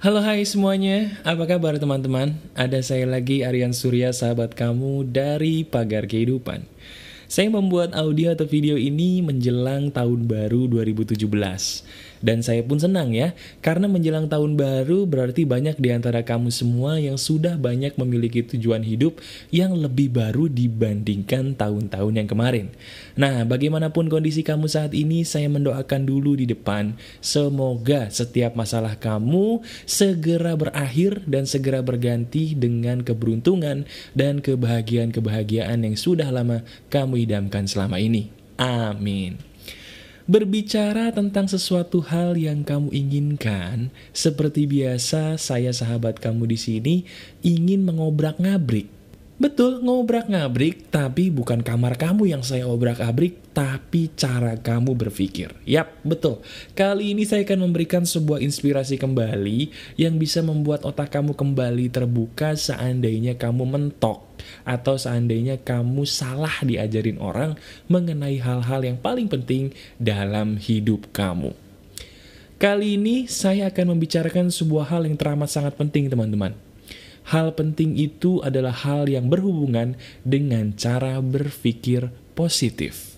Halo hai semuanya, apa kabar teman-teman? Ada saya lagi Aryan Surya, sahabat kamu dari Pagar Kehidupan. Saya membuat audio atau video ini menjelang tahun baru 2017. Dan saya pun senang ya, karena menjelang tahun baru berarti banyak di antara kamu semua yang sudah banyak memiliki tujuan hidup yang lebih baru dibandingkan tahun-tahun yang kemarin. Nah, bagaimanapun kondisi kamu saat ini, saya mendoakan dulu di depan, semoga setiap masalah kamu segera berakhir dan segera berganti dengan keberuntungan dan kebahagiaan-kebahagiaan yang sudah lama kamu idamkan selama ini. Amin. Berbicara tentang sesuatu hal yang kamu inginkan, seperti biasa saya sahabat kamu di sini ingin mengobrak-ngabrik. Betul, ngobrak-ngabrik, tapi bukan kamar kamu yang saya obrak-abrik, tapi cara kamu berpikir. Yap, betul. Kali ini saya akan memberikan sebuah inspirasi kembali yang bisa membuat otak kamu kembali terbuka seandainya kamu mentok atau seandainya kamu salah diajarin orang mengenai hal-hal yang paling penting dalam hidup kamu. Kali ini saya akan membicarakan sebuah hal yang teramat sangat penting teman-teman. Hal penting itu adalah hal yang berhubungan dengan cara berpikir positif.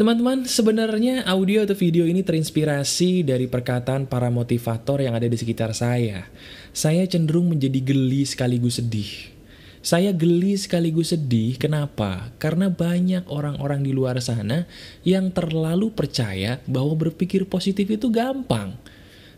Teman-teman, sebenarnya audio atau video ini terinspirasi dari perkataan para motivator yang ada di sekitar saya. Saya cenderung menjadi geli sekaligus sedih saya geli sekaligus sedih, kenapa? Karena banyak orang-orang di luar sana yang terlalu percaya bahwa berpikir positif itu gampang.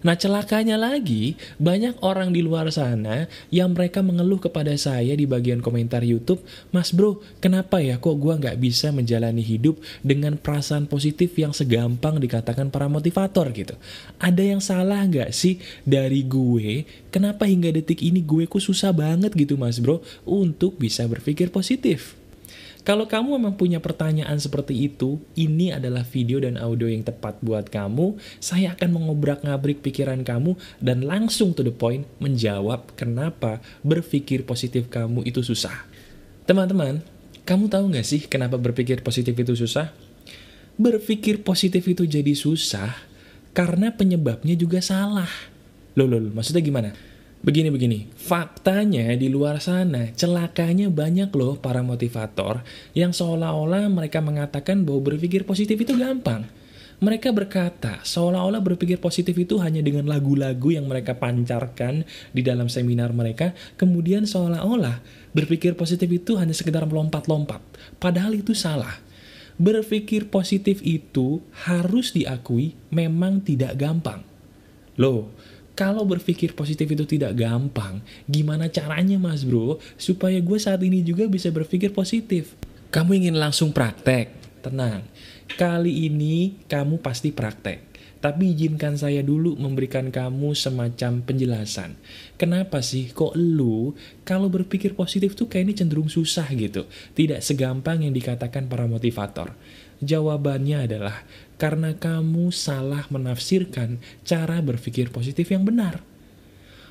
Nah celakanya lagi, banyak orang di luar sana yang mereka mengeluh kepada saya di bagian komentar Youtube, Mas bro, kenapa ya kok gue nggak bisa menjalani hidup dengan perasaan positif yang segampang dikatakan para motivator gitu. Ada yang salah nggak sih dari gue, kenapa hingga detik ini gue kok susah banget gitu mas bro, untuk bisa berpikir positif? Kalau kamu memang punya pertanyaan seperti itu, ini adalah video dan audio yang tepat buat kamu. Saya akan mengobrak-ngabrik pikiran kamu dan langsung to the point menjawab kenapa berpikir positif kamu itu susah. Teman-teman, kamu tahu nggak sih kenapa berpikir positif itu susah? Berpikir positif itu jadi susah karena penyebabnya juga salah. Loh, loh, loh maksudnya gimana? Begini-begini, faktanya di luar sana celakanya banyak loh para motivator yang seolah-olah mereka mengatakan bahwa berpikir positif itu gampang. Mereka berkata seolah-olah berpikir positif itu hanya dengan lagu-lagu yang mereka pancarkan di dalam seminar mereka, kemudian seolah-olah berpikir positif itu hanya sekedar melompat-lompat. Padahal itu salah. Berpikir positif itu harus diakui memang tidak gampang. Loh, kalau berpikir positif itu tidak gampang, gimana caranya mas bro, supaya gue saat ini juga bisa berpikir positif? Kamu ingin langsung praktek? Tenang, kali ini kamu pasti praktek. Tapi izinkan saya dulu memberikan kamu semacam penjelasan. Kenapa sih kok lu kalau berpikir positif tuh kayaknya cenderung susah gitu. Tidak segampang yang dikatakan para motivator. Jawabannya adalah karena kamu salah menafsirkan cara berpikir positif yang benar.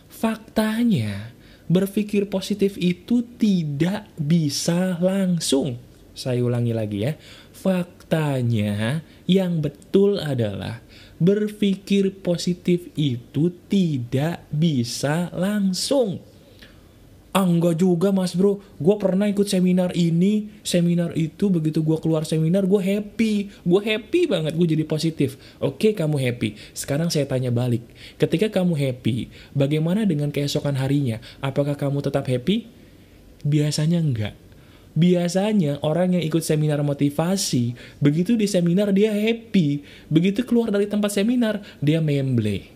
Faktanya, berpikir positif itu tidak bisa langsung. Saya ulangi lagi ya. Faktanya, yang betul adalah berpikir positif itu tidak bisa langsung. Ah enggak juga mas bro, gue pernah ikut seminar ini, seminar itu begitu gue keluar seminar gue happy, gue happy banget, gue jadi positif. Oke kamu happy, sekarang saya tanya balik, ketika kamu happy, bagaimana dengan keesokan harinya? Apakah kamu tetap happy? Biasanya enggak. Biasanya orang yang ikut seminar motivasi, begitu di seminar dia happy, begitu keluar dari tempat seminar dia memble.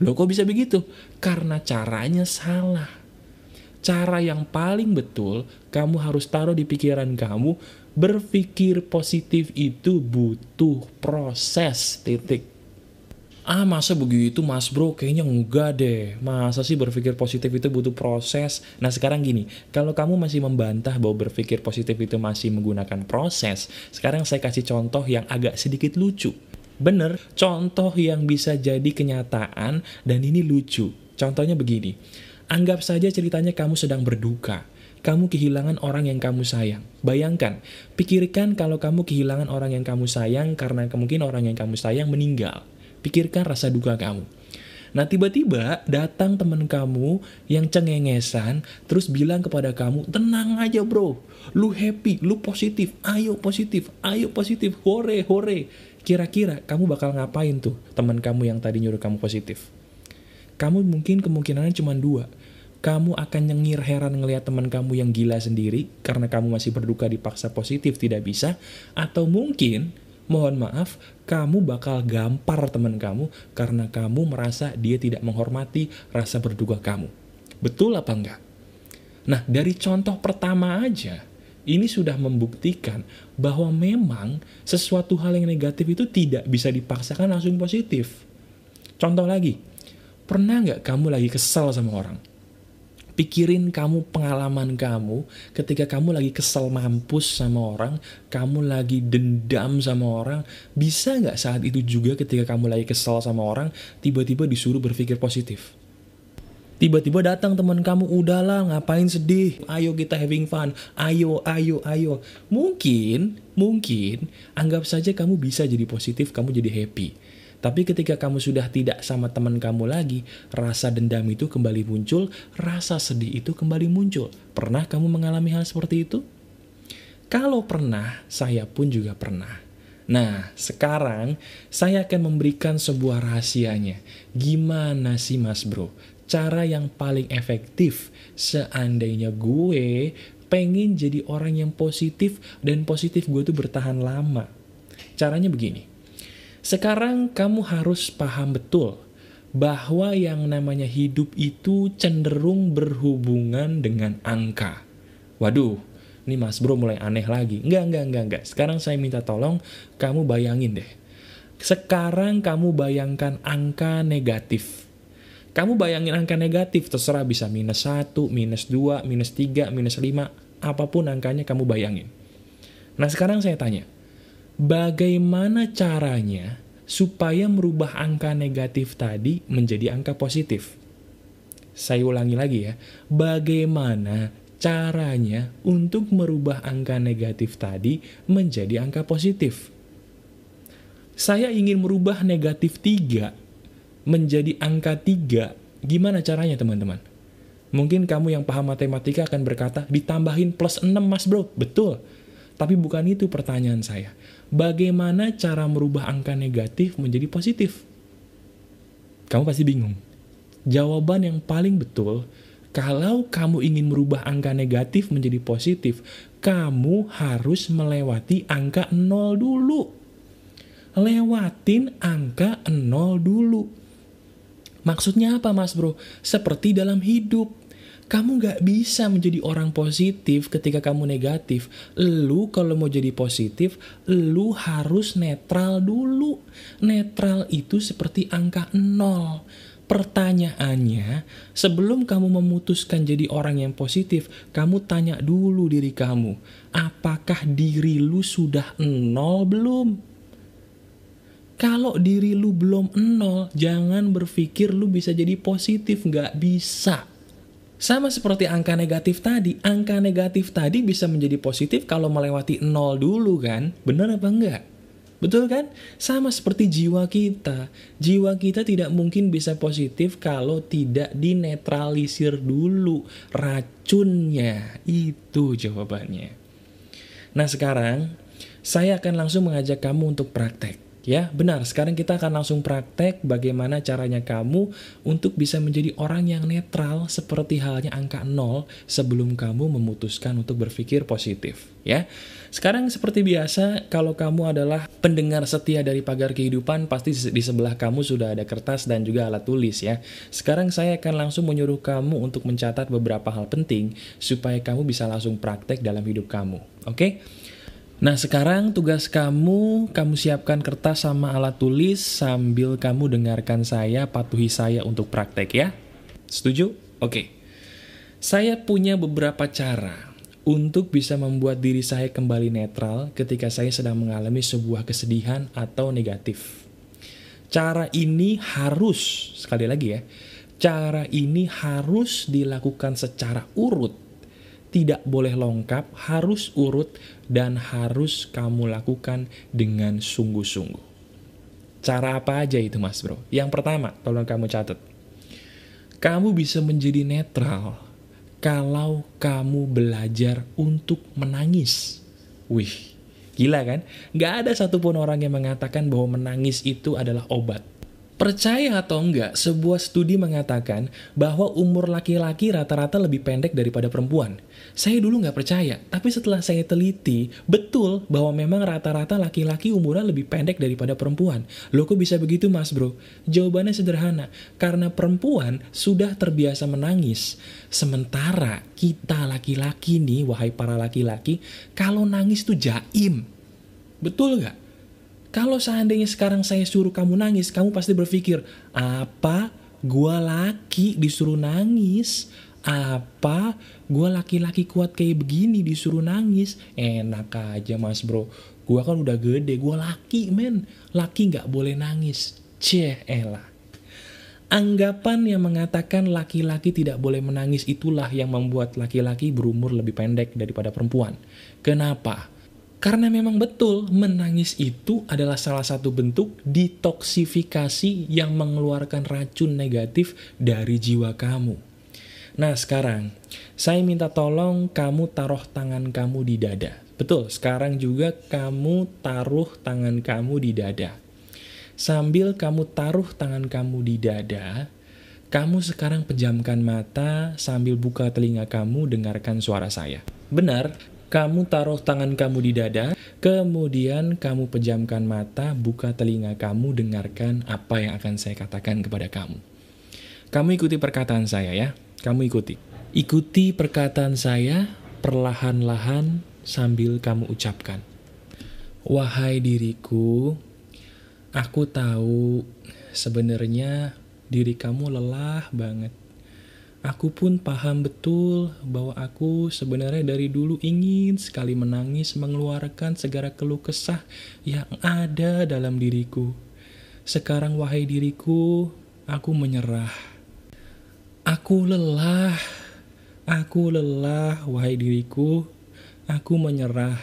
Loh kok bisa begitu? Karena caranya salah cara yang paling betul kamu harus taruh di pikiran kamu berpikir positif itu butuh proses titik. Ah masa begitu mas bro? Kayaknya enggak deh. Masa sih berpikir positif itu butuh proses? Nah sekarang gini kalau kamu masih membantah bahwa berpikir positif itu masih menggunakan proses sekarang saya kasih contoh yang agak sedikit lucu. Bener contoh yang bisa jadi kenyataan dan ini lucu. Contohnya begini Anggap saja ceritanya kamu sedang berduka. kamu kehilangan orang yang kamu sayang. Bayangkan, pikirkan kalau kamu kehilangan orang yang kamu sayang karena mungkin orang yang kamu sayang meninggal. Pikirkan rasa duka kamu. Nah tiba-tiba datang teman kamu yang cengengesan terus bilang kepada kamu, tenang aja bro, lu happy, lu positif, ayo positif, ayo positif, hore, hore. Kira-kira kamu bakal ngapain tuh teman kamu yang tadi nyuruh kamu positif? Kamu mungkin kemungkinannya cuma dua. Kamu akan nyengir heran ngelihat teman kamu yang gila sendiri karena kamu masih berduka dipaksa positif tidak bisa. Atau mungkin mohon maaf, kamu bakal gampar teman kamu karena kamu merasa dia tidak menghormati rasa berduka kamu. Betul apa enggak? Nah, dari contoh pertama aja, ini sudah membuktikan bahwa memang sesuatu hal yang negatif itu tidak bisa dipaksakan langsung positif. Contoh lagi, pernah nggak kamu lagi kesal sama orang? Pikirin kamu pengalaman kamu ketika kamu lagi kesel mampus sama orang, kamu lagi dendam sama orang, bisa nggak saat itu juga ketika kamu lagi kesel sama orang, tiba-tiba disuruh berpikir positif? Tiba-tiba datang teman kamu, udahlah ngapain sedih, ayo kita having fun, ayo, ayo, ayo. Mungkin, mungkin, anggap saja kamu bisa jadi positif, kamu jadi happy. Tapi ketika kamu sudah tidak sama teman kamu lagi, rasa dendam itu kembali muncul, rasa sedih itu kembali muncul. Pernah kamu mengalami hal seperti itu? Kalau pernah, saya pun juga pernah. Nah, sekarang saya akan memberikan sebuah rahasianya. Gimana sih mas bro? Cara yang paling efektif seandainya gue pengen jadi orang yang positif dan positif gue tuh bertahan lama. Caranya begini sekarang kamu harus paham betul bahwa yang namanya hidup itu cenderung berhubungan dengan angka. Waduh, ini mas bro mulai aneh lagi. Enggak, enggak, enggak, enggak. Sekarang saya minta tolong kamu bayangin deh. Sekarang kamu bayangkan angka negatif. Kamu bayangin angka negatif, terserah bisa minus 1, minus 2, minus 3, minus 5, apa pun angkanya kamu bayangin. Nah sekarang saya tanya, bagaimana caranya supaya merubah angka negatif tadi menjadi angka positif. Saya ulangi lagi ya, bagaimana caranya untuk merubah angka negatif tadi menjadi angka positif. Saya ingin merubah negatif 3 menjadi angka 3, gimana caranya teman-teman? Mungkin kamu yang paham matematika akan berkata, ditambahin plus 6 mas bro, betul. Tapi bukan itu pertanyaan saya. Bagaimana cara merubah angka negatif menjadi positif? Kamu pasti bingung. Jawaban yang paling betul, kalau kamu ingin merubah angka negatif menjadi positif, kamu harus melewati angka 0 dulu. Lewatin angka 0 dulu. Maksudnya apa mas bro? Seperti dalam hidup kamu gak bisa menjadi orang positif ketika kamu negatif. Lu kalau mau jadi positif, lu harus netral dulu. Netral itu seperti angka nol. Pertanyaannya, sebelum kamu memutuskan jadi orang yang positif, kamu tanya dulu diri kamu, apakah diri lu sudah nol belum? Kalau diri lu belum nol, jangan berpikir lu bisa jadi positif, nggak bisa. Sama seperti angka negatif tadi, angka negatif tadi bisa menjadi positif kalau melewati nol dulu kan? Benar apa enggak? Betul kan? Sama seperti jiwa kita. Jiwa kita tidak mungkin bisa positif kalau tidak dinetralisir dulu racunnya. Itu jawabannya. Nah sekarang, saya akan langsung mengajak kamu untuk praktek. Ya, benar. Sekarang kita akan langsung praktek bagaimana caranya kamu untuk bisa menjadi orang yang netral seperti halnya angka 0 sebelum kamu memutuskan untuk berpikir positif. Ya, sekarang seperti biasa, kalau kamu adalah pendengar setia dari pagar kehidupan, pasti di sebelah kamu sudah ada kertas dan juga alat tulis ya. Sekarang saya akan langsung menyuruh kamu untuk mencatat beberapa hal penting supaya kamu bisa langsung praktek dalam hidup kamu. Oke? Okay? Nah sekarang tugas kamu, kamu siapkan kertas sama alat tulis sambil kamu dengarkan saya, patuhi saya untuk praktek ya. Setuju? Oke. Saya punya beberapa cara untuk bisa membuat diri saya kembali netral ketika saya sedang mengalami sebuah kesedihan atau negatif. Cara ini harus, sekali lagi ya, cara ini harus dilakukan secara urut tidak boleh longkap, harus urut, dan harus kamu lakukan dengan sungguh-sungguh. Cara apa aja itu mas bro? Yang pertama, tolong kamu catat. Kamu bisa menjadi netral kalau kamu belajar untuk menangis. Wih, gila kan? Gak ada satupun orang yang mengatakan bahwa menangis itu adalah obat. Percaya atau enggak, sebuah studi mengatakan bahwa umur laki-laki rata-rata lebih pendek daripada perempuan. Saya dulu nggak percaya, tapi setelah saya teliti, betul bahwa memang rata-rata laki-laki umurnya lebih pendek daripada perempuan. Loh kok bisa begitu mas bro? Jawabannya sederhana, karena perempuan sudah terbiasa menangis. Sementara kita laki-laki nih, wahai para laki-laki, kalau nangis tuh jaim. Betul nggak? Kalau seandainya sekarang saya suruh kamu nangis, kamu pasti berpikir, apa gua laki disuruh nangis? Apa gua laki-laki kuat kayak begini disuruh nangis? Enak aja mas bro, gua kan udah gede, gua laki men. Laki nggak boleh nangis. Ceh elah. Anggapan yang mengatakan laki-laki tidak boleh menangis itulah yang membuat laki-laki berumur lebih pendek daripada perempuan. Kenapa? Karena memang betul, menangis itu adalah salah satu bentuk detoksifikasi yang mengeluarkan racun negatif dari jiwa kamu. Nah sekarang, saya minta tolong kamu taruh tangan kamu di dada. Betul, sekarang juga kamu taruh tangan kamu di dada. Sambil kamu taruh tangan kamu di dada, kamu sekarang pejamkan mata sambil buka telinga kamu dengarkan suara saya. Benar, kamu taruh tangan kamu di dada, kemudian kamu pejamkan mata, buka telinga kamu, dengarkan apa yang akan saya katakan kepada kamu. Kamu ikuti perkataan saya ya, kamu ikuti. Ikuti perkataan saya perlahan-lahan sambil kamu ucapkan. Wahai diriku, aku tahu sebenarnya diri kamu lelah banget. Aku pun paham betul bahwa aku sebenarnya dari dulu ingin sekali menangis mengeluarkan segala keluh kesah yang ada dalam diriku. Sekarang wahai diriku, aku menyerah. Aku lelah. Aku lelah, wahai diriku. Aku menyerah.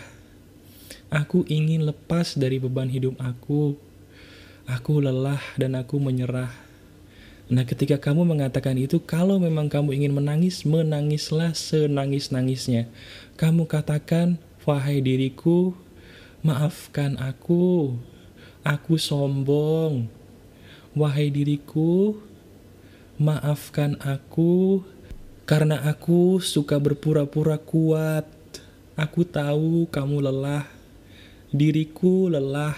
Aku ingin lepas dari beban hidup aku. Aku lelah dan aku menyerah. Nah ketika kamu mengatakan itu, kalau memang kamu ingin menangis, menangislah senangis-nangisnya. Kamu katakan, wahai diriku, maafkan aku, aku sombong. Wahai diriku, maafkan aku, karena aku suka berpura-pura kuat. Aku tahu kamu lelah, diriku lelah,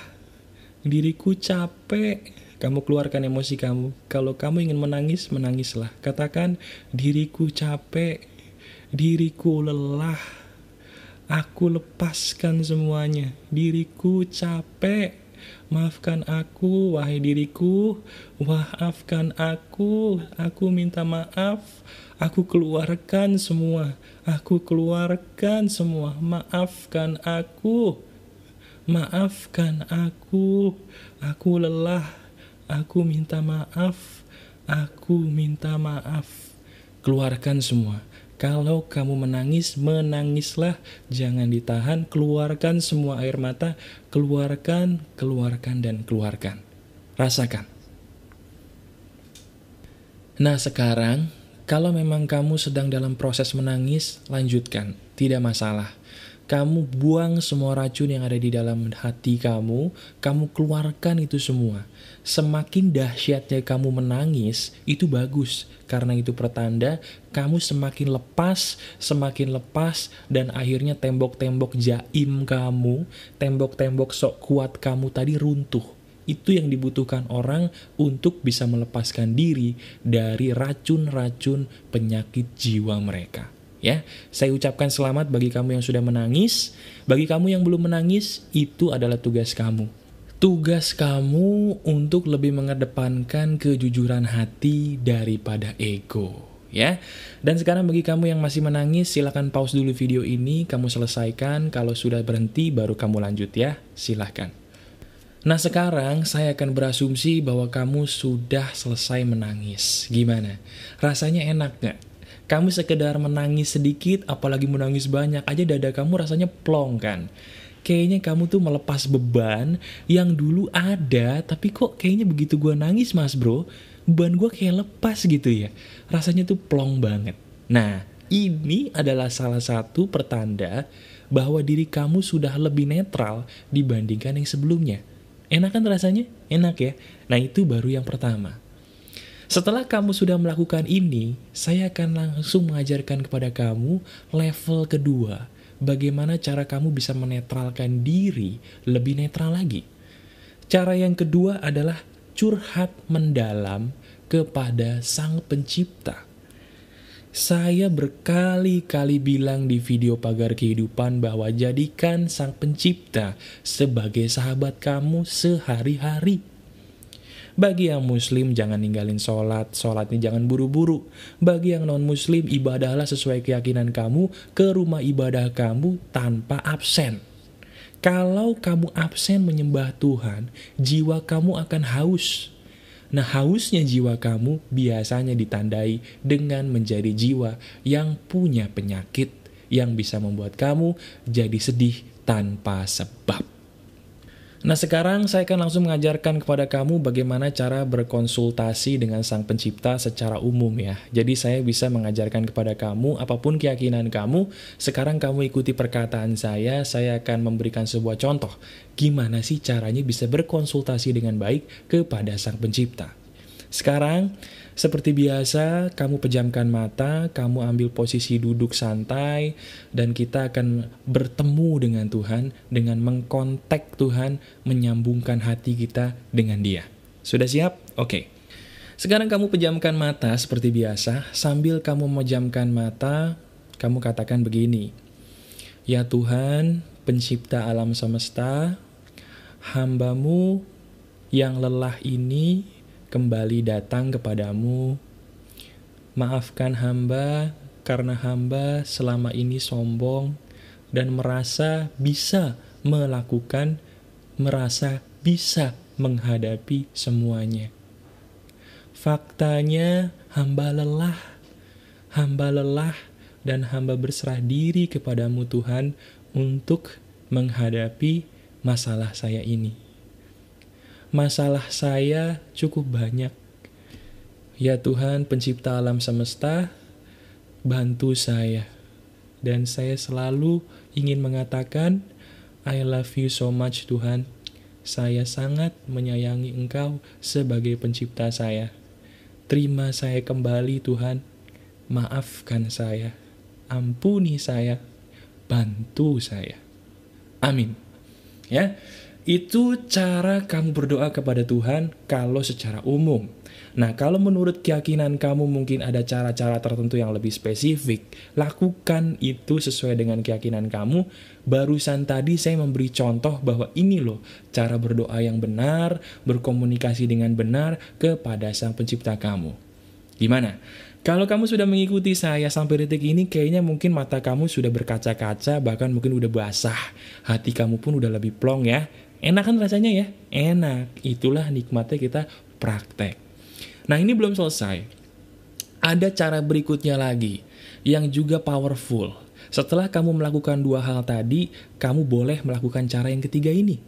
diriku capek kamu keluarkan emosi kamu. Kalau kamu ingin menangis, menangislah. Katakan, diriku capek, diriku lelah. Aku lepaskan semuanya. Diriku capek. Maafkan aku, wahai diriku. Maafkan aku. Aku minta maaf. Aku keluarkan semua. Aku keluarkan semua. Maafkan aku. Maafkan aku. Aku lelah. Aku minta maaf, aku minta maaf. Keluarkan semua. Kalau kamu menangis, menangislah, jangan ditahan, keluarkan semua air mata, keluarkan, keluarkan, dan keluarkan. Rasakan. Nah sekarang, kalau memang kamu sedang dalam proses menangis, lanjutkan, tidak masalah kamu buang semua racun yang ada di dalam hati kamu, kamu keluarkan itu semua. Semakin dahsyatnya kamu menangis, itu bagus. Karena itu pertanda kamu semakin lepas, semakin lepas, dan akhirnya tembok-tembok jaim kamu, tembok-tembok sok kuat kamu tadi runtuh. Itu yang dibutuhkan orang untuk bisa melepaskan diri dari racun-racun penyakit jiwa mereka. Ya, saya ucapkan selamat bagi kamu yang sudah menangis. Bagi kamu yang belum menangis, itu adalah tugas kamu. Tugas kamu untuk lebih mengedepankan kejujuran hati daripada ego. Ya, dan sekarang bagi kamu yang masih menangis, silahkan pause dulu video ini, kamu selesaikan. Kalau sudah berhenti, baru kamu lanjut ya. Silahkan. Nah sekarang saya akan berasumsi bahwa kamu sudah selesai menangis. Gimana? Rasanya enak gak? Kamu sekedar menangis sedikit, apalagi menangis banyak aja dada kamu rasanya plong kan. Kayaknya kamu tuh melepas beban yang dulu ada, tapi kok kayaknya begitu gue nangis mas bro, beban gue kayak lepas gitu ya. Rasanya tuh plong banget. Nah, ini adalah salah satu pertanda bahwa diri kamu sudah lebih netral dibandingkan yang sebelumnya. Enak kan rasanya? Enak ya? Nah itu baru yang pertama. Setelah kamu sudah melakukan ini, saya akan langsung mengajarkan kepada kamu level kedua. Bagaimana cara kamu bisa menetralkan diri lebih netral lagi. Cara yang kedua adalah curhat mendalam kepada sang pencipta. Saya berkali-kali bilang di video pagar kehidupan bahwa jadikan sang pencipta sebagai sahabat kamu sehari-hari. Bagi yang muslim jangan ninggalin sholat, sholatnya jangan buru-buru. Bagi yang non-muslim ibadahlah sesuai keyakinan kamu ke rumah ibadah kamu tanpa absen. Kalau kamu absen menyembah Tuhan, jiwa kamu akan haus. Nah hausnya jiwa kamu biasanya ditandai dengan menjadi jiwa yang punya penyakit yang bisa membuat kamu jadi sedih tanpa sebab. Nah sekarang saya akan langsung mengajarkan kepada kamu bagaimana cara berkonsultasi dengan sang pencipta secara umum ya. Jadi saya bisa mengajarkan kepada kamu apa pun keyakinan kamu, sekarang kamu ikuti perkataan saya, saya akan memberikan sebuah contoh. Gimana sih caranya bisa berkonsultasi dengan baik kepada sang pencipta. Sekarang seperti biasa, kamu pejamkan mata, kamu ambil posisi duduk santai, dan kita akan bertemu dengan Tuhan, dengan mengkontak Tuhan, menyambungkan hati kita dengan dia. Sudah siap? Oke. Sekarang kamu pejamkan mata seperti biasa, sambil kamu memejamkan mata, kamu katakan begini, Ya Tuhan, pencipta alam semesta, hambamu yang lelah ini kembali datang kepadamu. Maafkan hamba karena hamba selama ini sombong dan merasa bisa melakukan, merasa bisa menghadapi semuanya. Faktanya hamba lelah, hamba lelah dan hamba berserah diri kepadamu Tuhan untuk menghadapi masalah saya ini masalah saya cukup banyak. Ya Tuhan, pencipta alam semesta, bantu saya. Dan saya selalu ingin mengatakan, I love you so much Tuhan. Saya sangat menyayangi Engkau sebagai pencipta saya. Terima saya kembali Tuhan. Maafkan saya. Ampuni saya. Bantu saya. Amin. Ya. Itu cara kamu berdoa kepada Tuhan kalau secara umum. Nah, kalau menurut keyakinan kamu mungkin ada cara-cara tertentu yang lebih spesifik, lakukan itu sesuai dengan keyakinan kamu. Barusan tadi saya memberi contoh bahwa ini loh cara berdoa yang benar, berkomunikasi dengan benar kepada Sang Pencipta kamu. Gimana? Kalau kamu sudah mengikuti saya sampai detik ini, kayaknya mungkin mata kamu sudah berkaca-kaca, bahkan mungkin udah basah. Hati kamu pun udah lebih plong ya. Enak kan rasanya ya? Enak. Itulah nikmatnya kita praktek. Nah ini belum selesai. Ada cara berikutnya lagi yang juga powerful. Setelah kamu melakukan dua hal tadi, kamu boleh melakukan cara yang ketiga ini.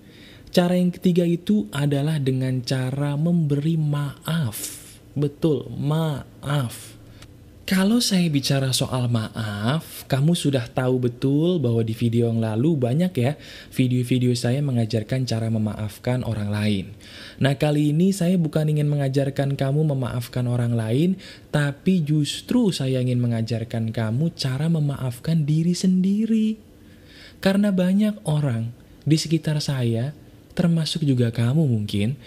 Cara yang ketiga itu adalah dengan cara memberi maaf. Betul, maaf. Kalau saya bicara soal maaf, kamu sudah tahu betul bahwa di video yang lalu banyak ya video-video saya mengajarkan cara memaafkan orang lain. Nah kali ini saya bukan ingin mengajarkan kamu memaafkan orang lain, tapi justru saya ingin mengajarkan kamu cara memaafkan diri sendiri. Karena banyak orang di sekitar saya, termasuk juga kamu mungkin,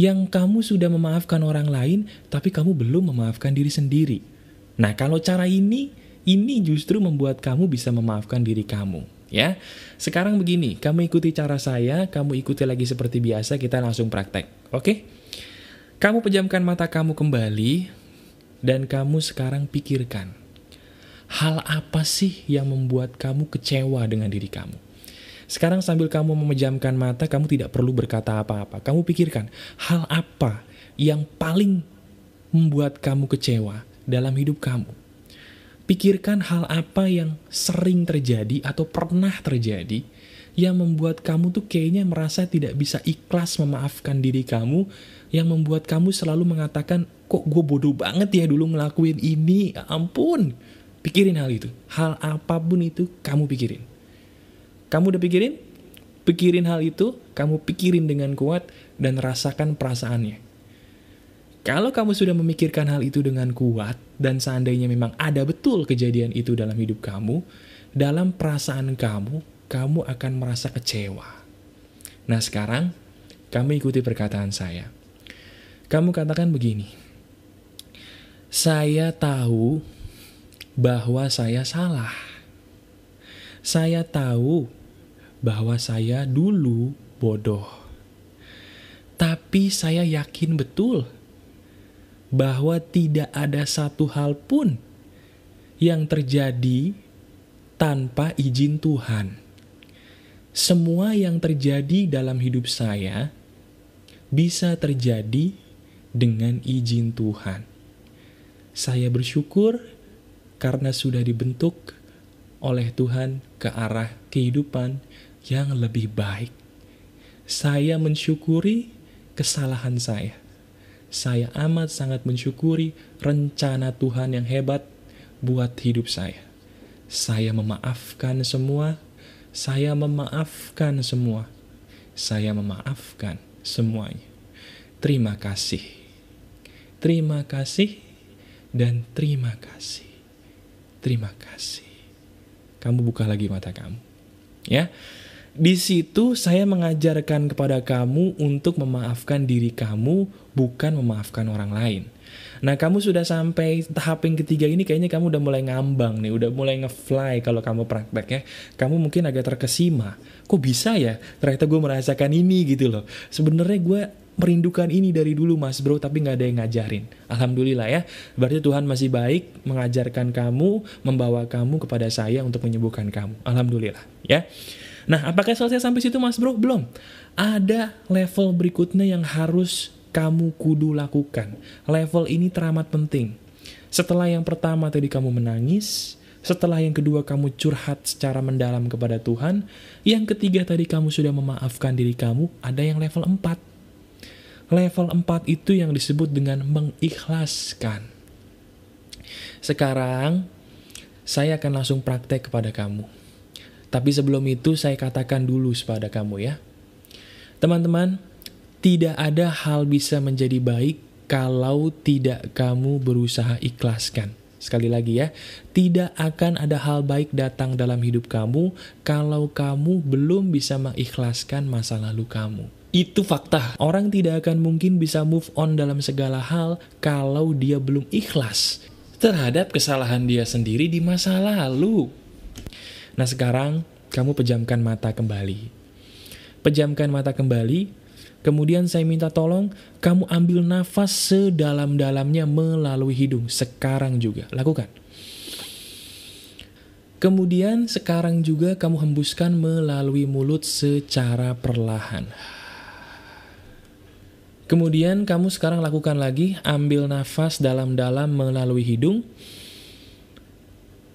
yang kamu sudah memaafkan orang lain, tapi kamu belum memaafkan diri sendiri. Nah, kalau cara ini, ini justru membuat kamu bisa memaafkan diri kamu. Ya, sekarang begini, kamu ikuti cara saya, kamu ikuti lagi seperti biasa, kita langsung praktek. Oke? Kamu pejamkan mata kamu kembali, dan kamu sekarang pikirkan, hal apa sih yang membuat kamu kecewa dengan diri kamu? Sekarang sambil kamu memejamkan mata, kamu tidak perlu berkata apa-apa. Kamu pikirkan, hal apa yang paling membuat kamu kecewa? Dalam hidup kamu. Pikirkan hal apa yang sering terjadi atau pernah terjadi yang membuat kamu tuh kayaknya merasa tidak bisa ikhlas memaafkan diri kamu, yang membuat kamu selalu mengatakan, kok gue bodoh banget ya dulu ngelakuin ini, ya ampun. Pikirin hal itu. Hal apa pun itu, kamu pikirin. Kamu udah pikirin? Pikirin hal itu, kamu pikirin dengan kuat, dan rasakan perasaannya. Kalau kamu sudah memikirkan hal itu dengan kuat, dan seandainya memang ada betul kejadian itu dalam hidup kamu, dalam perasaan kamu, kamu akan merasa kecewa. Nah sekarang, kamu ikuti perkataan saya. Kamu katakan begini, saya tahu bahwa saya salah. Saya tahu bahwa saya dulu bodoh. Tapi saya yakin betul bahwa tidak ada satu hal pun yang terjadi tanpa izin Tuhan. Semua yang terjadi dalam hidup saya bisa terjadi dengan izin Tuhan. Saya bersyukur karena sudah dibentuk oleh Tuhan ke arah kehidupan yang lebih baik. Saya mensyukuri kesalahan saya saya amat sangat mensyukuri rencana Tuhan yang hebat buat hidup saya. Saya memaafkan semua, saya memaafkan semua, saya memaafkan semuanya. Terima kasih, terima kasih, dan terima kasih, terima kasih. Kamu buka lagi mata kamu, ya. Di situ saya mengajarkan kepada kamu untuk memaafkan diri kamu, bukan memaafkan orang lain. Nah, kamu sudah sampai tahap yang ketiga ini kayaknya kamu udah mulai ngambang nih, udah mulai ngefly kalau kamu praktek ya. Kamu mungkin agak terkesima. Kok bisa ya? Ternyata gue merasakan ini gitu loh. Sebenarnya gue merindukan ini dari dulu mas bro, tapi nggak ada yang ngajarin. Alhamdulillah ya, berarti Tuhan masih baik mengajarkan kamu, membawa kamu kepada saya untuk menyembuhkan kamu. Alhamdulillah ya. Nah, apakah selesai sampai situ mas bro? Belum. Ada level berikutnya yang harus kamu kudu lakukan. Level ini teramat penting. Setelah yang pertama tadi kamu menangis, setelah yang kedua kamu curhat secara mendalam kepada Tuhan, yang ketiga tadi kamu sudah memaafkan diri kamu, ada yang level 4. Level 4 itu yang disebut dengan mengikhlaskan. Sekarang, saya akan langsung praktek kepada kamu. Tapi sebelum itu saya katakan dulu kepada kamu ya. Teman-teman, tidak ada hal bisa menjadi baik kalau tidak kamu berusaha ikhlaskan. Sekali lagi ya, tidak akan ada hal baik datang dalam hidup kamu kalau kamu belum bisa mengikhlaskan masa lalu kamu. Itu fakta. Orang tidak akan mungkin bisa move on dalam segala hal kalau dia belum ikhlas terhadap kesalahan dia sendiri di masa lalu. Nah sekarang kamu pejamkan mata kembali. Pejamkan mata kembali, kemudian saya minta tolong kamu ambil nafas sedalam-dalamnya melalui hidung. Sekarang juga, lakukan. Kemudian sekarang juga kamu hembuskan melalui mulut secara perlahan. Kemudian kamu sekarang lakukan lagi, ambil nafas dalam-dalam melalui hidung.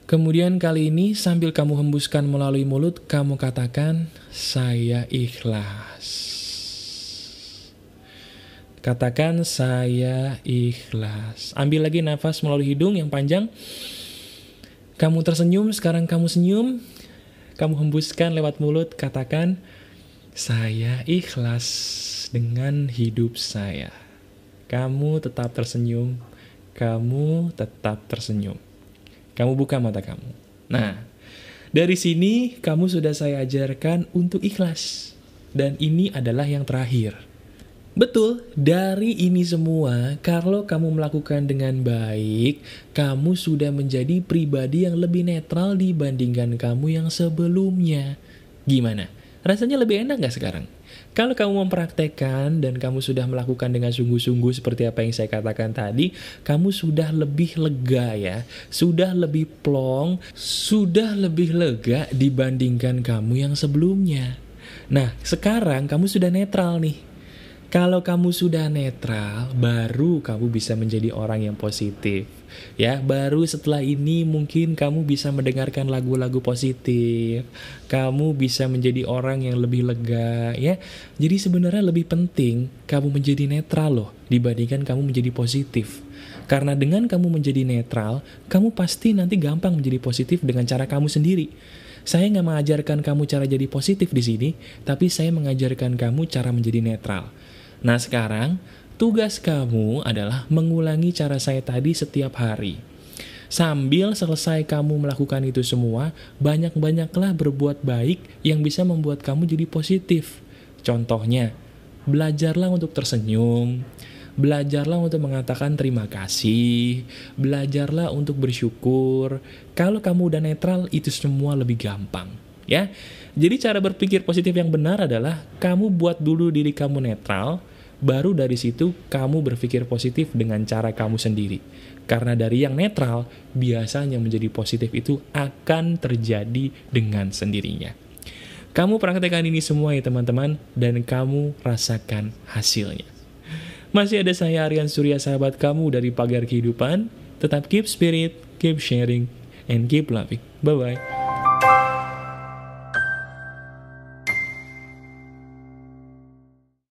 Kemudian kali ini sambil kamu hembuskan melalui mulut, kamu katakan, saya ikhlas. Katakan, saya ikhlas. Ambil lagi nafas melalui hidung yang panjang. Kamu tersenyum, sekarang kamu senyum. Kamu hembuskan lewat mulut, katakan, saya ikhlas dengan hidup saya. Kamu tetap tersenyum, kamu tetap tersenyum. Kamu buka mata kamu. Nah, dari sini kamu sudah saya ajarkan untuk ikhlas. Dan ini adalah yang terakhir. Betul, dari ini semua, kalau kamu melakukan dengan baik, kamu sudah menjadi pribadi yang lebih netral dibandingkan kamu yang sebelumnya. Gimana? Rasanya lebih enak gak sekarang? Kalau kamu mempraktekkan dan kamu sudah melakukan dengan sungguh-sungguh seperti apa yang saya katakan tadi, kamu sudah lebih lega ya, sudah lebih plong, sudah lebih lega dibandingkan kamu yang sebelumnya. Nah, sekarang kamu sudah netral nih. Kalau kamu sudah netral, baru kamu bisa menjadi orang yang positif. Ya, baru setelah ini mungkin kamu bisa mendengarkan lagu-lagu positif. Kamu bisa menjadi orang yang lebih lega, ya. Jadi sebenarnya lebih penting kamu menjadi netral loh dibandingkan kamu menjadi positif. Karena dengan kamu menjadi netral, kamu pasti nanti gampang menjadi positif dengan cara kamu sendiri. Saya nggak mengajarkan kamu cara jadi positif di sini, tapi saya mengajarkan kamu cara menjadi netral. Nah sekarang, tugas kamu adalah mengulangi cara saya tadi setiap hari. Sambil selesai kamu melakukan itu semua, banyak-banyaklah berbuat baik yang bisa membuat kamu jadi positif. Contohnya, belajarlah untuk tersenyum, Belajarlah untuk mengatakan terima kasih, belajarlah untuk bersyukur. Kalau kamu udah netral, itu semua lebih gampang, ya. Jadi cara berpikir positif yang benar adalah kamu buat dulu diri kamu netral, baru dari situ kamu berpikir positif dengan cara kamu sendiri. Karena dari yang netral, biasanya menjadi positif itu akan terjadi dengan sendirinya. Kamu praktekkan ini semua ya teman-teman, dan kamu rasakan hasilnya. Masih ada saya Aryan Surya sahabat kamu dari Pagar Kehidupan. Tetap keep spirit, keep sharing, and keep loving. Bye-bye.